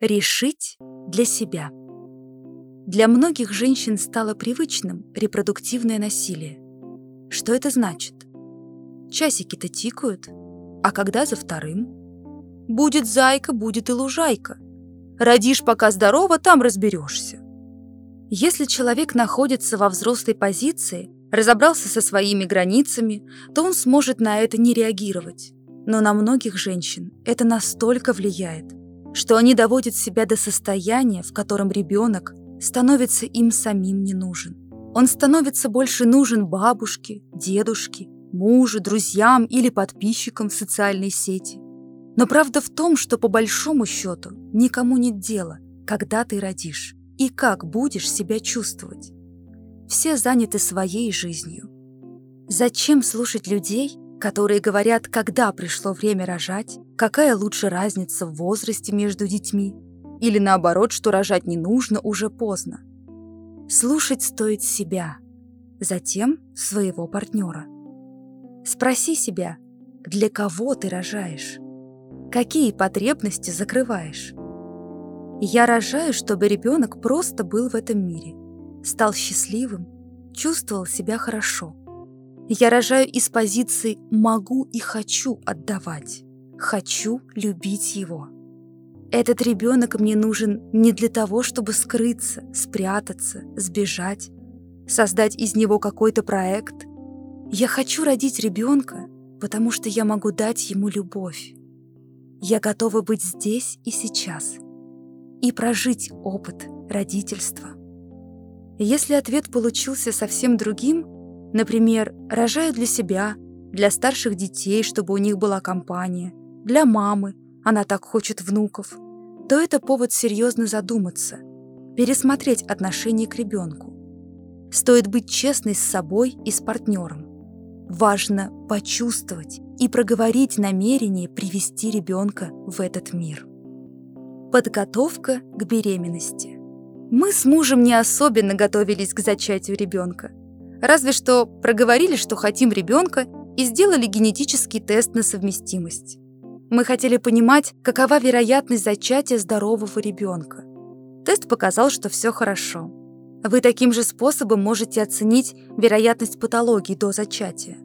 Решить для себя. Для многих женщин стало привычным репродуктивное насилие. Что это значит? Часики-то тикают, а когда за вторым? Будет зайка, будет и лужайка. Родишь пока здорово, там разберешься. Если человек находится во взрослой позиции, разобрался со своими границами, то он сможет на это не реагировать. Но на многих женщин это настолько влияет, что они доводят себя до состояния, в котором ребенок становится им самим не нужен. Он становится больше нужен бабушке, дедушке, мужу, друзьям или подписчикам в социальной сети. Но правда в том, что по большому счету никому нет дела, когда ты родишь и как будешь себя чувствовать. Все заняты своей жизнью. Зачем слушать людей, которые говорят, когда пришло время рожать, какая лучше разница в возрасте между детьми, или наоборот, что рожать не нужно уже поздно. Слушать стоит себя, затем своего партнера. Спроси себя, для кого ты рожаешь, какие потребности закрываешь. Я рожаю, чтобы ребенок просто был в этом мире, стал счастливым, чувствовал себя хорошо. Я рожаю из позиции «могу и хочу отдавать». Хочу любить его. Этот ребенок мне нужен не для того, чтобы скрыться, спрятаться, сбежать, создать из него какой-то проект. Я хочу родить ребенка, потому что я могу дать ему любовь. Я готова быть здесь и сейчас и прожить опыт родительства. Если ответ получился совсем другим, например, рожаю для себя, для старших детей, чтобы у них была компания, для мамы, она так хочет внуков, то это повод серьезно задуматься, пересмотреть отношение к ребенку. Стоит быть честной с собой и с партнером. Важно почувствовать и проговорить намерение привести ребенка в этот мир. Подготовка к беременности. Мы с мужем не особенно готовились к зачатию ребенка. Разве что проговорили, что хотим ребенка, и сделали генетический тест на совместимость. Мы хотели понимать, какова вероятность зачатия здорового ребенка. Тест показал, что все хорошо. Вы таким же способом можете оценить вероятность патологии до зачатия.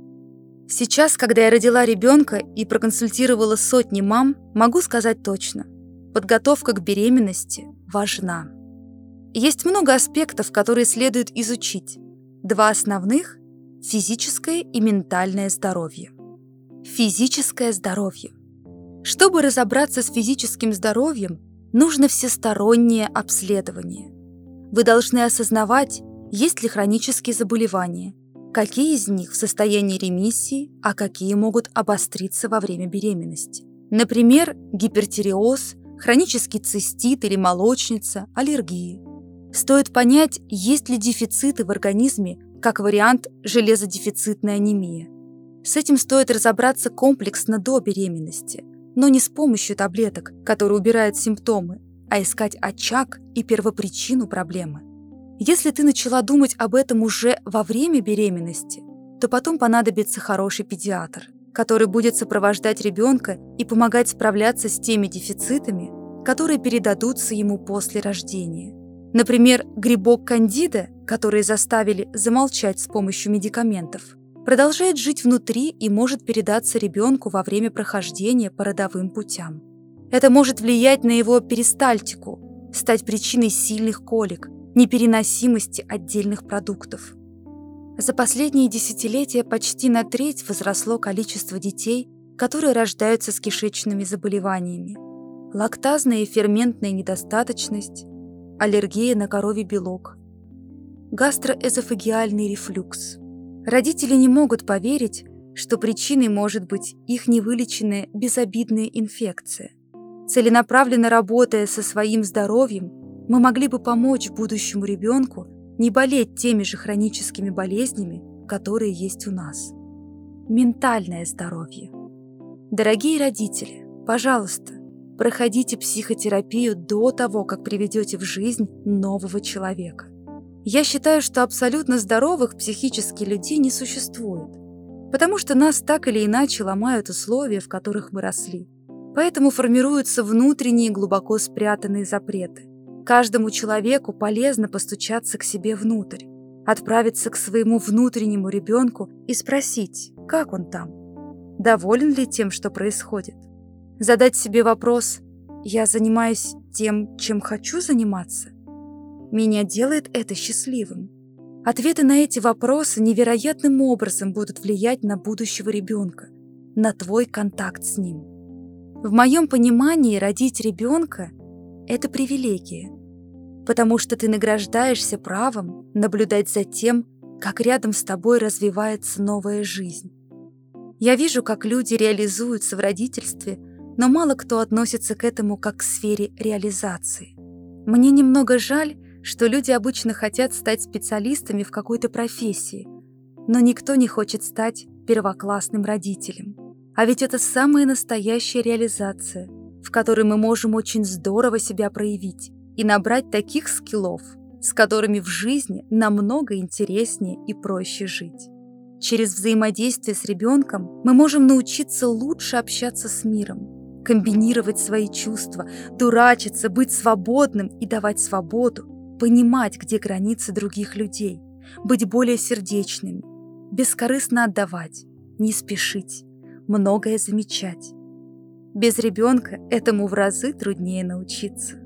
Сейчас, когда я родила ребенка и проконсультировала сотни мам, могу сказать точно. Подготовка к беременности важна. Есть много аспектов, которые следует изучить. Два основных – физическое и ментальное здоровье. Физическое здоровье – чтобы разобраться с физическим здоровьем, нужно всестороннее обследование. Вы должны осознавать, есть ли хронические заболевания, какие из них в состоянии ремиссии, а какие могут обостриться во время беременности. Например, гипертиреоз, хронический цистит или молочница, аллергии. Стоит понять, есть ли дефициты в организме, как вариант железодефицитная анемия. С этим стоит разобраться комплексно до беременности – но не с помощью таблеток, которые убирают симптомы, а искать очаг и первопричину проблемы. Если ты начала думать об этом уже во время беременности, то потом понадобится хороший педиатр, который будет сопровождать ребенка и помогать справляться с теми дефицитами, которые передадутся ему после рождения. Например, грибок кандида, который заставили замолчать с помощью медикаментов – продолжает жить внутри и может передаться ребенку во время прохождения по родовым путям. Это может влиять на его перистальтику, стать причиной сильных колик, непереносимости отдельных продуктов. За последние десятилетия почти на треть возросло количество детей, которые рождаются с кишечными заболеваниями. Лактазная и ферментная недостаточность, аллергия на коровий белок, гастроэзофагиальный рефлюкс – Родители не могут поверить, что причиной может быть их невылеченная безобидная инфекция. Целенаправленно работая со своим здоровьем, мы могли бы помочь будущему ребенку не болеть теми же хроническими болезнями, которые есть у нас. Ментальное здоровье. Дорогие родители, пожалуйста, проходите психотерапию до того, как приведете в жизнь нового человека. Я считаю, что абсолютно здоровых психически людей не существует, потому что нас так или иначе ломают условия, в которых мы росли. Поэтому формируются внутренние глубоко спрятанные запреты. Каждому человеку полезно постучаться к себе внутрь, отправиться к своему внутреннему ребенку и спросить, как он там, доволен ли тем, что происходит. Задать себе вопрос «Я занимаюсь тем, чем хочу заниматься?» Меня делает это счастливым. Ответы на эти вопросы невероятным образом будут влиять на будущего ребенка, на твой контакт с ним. В моем понимании родить ребенка – это привилегия, потому что ты награждаешься правом наблюдать за тем, как рядом с тобой развивается новая жизнь. Я вижу, как люди реализуются в родительстве, но мало кто относится к этому как к сфере реализации. Мне немного жаль, что люди обычно хотят стать специалистами в какой-то профессии, но никто не хочет стать первоклассным родителем. А ведь это самая настоящая реализация, в которой мы можем очень здорово себя проявить и набрать таких скиллов, с которыми в жизни намного интереснее и проще жить. Через взаимодействие с ребенком мы можем научиться лучше общаться с миром, комбинировать свои чувства, дурачиться, быть свободным и давать свободу, понимать, где границы других людей, быть более сердечными, бескорыстно отдавать, не спешить, многое замечать. Без ребенка этому в разы труднее научиться.